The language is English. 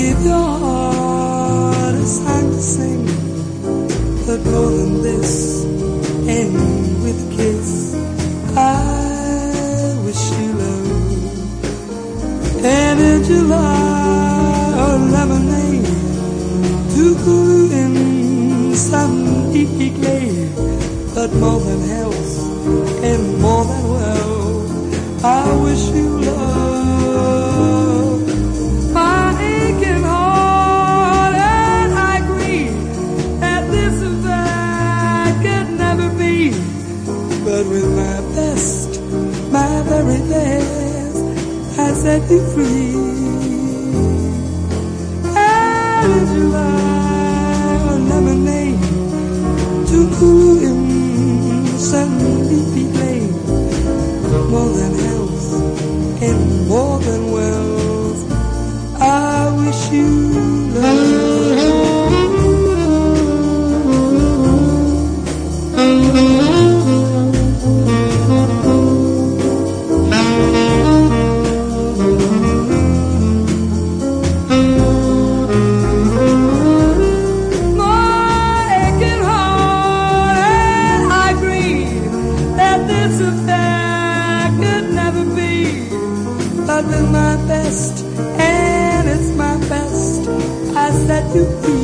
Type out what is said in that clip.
give your heart a song to sing, but more than this, end with a kiss. I wish you love, and in July or lemonade. To cool in some deep glade, but more than health and more than wealth, very I set you free. And July, a lemonade to cool in some leafy glade. More than health and more than wealth, But with my best, and it's my best, I set you free.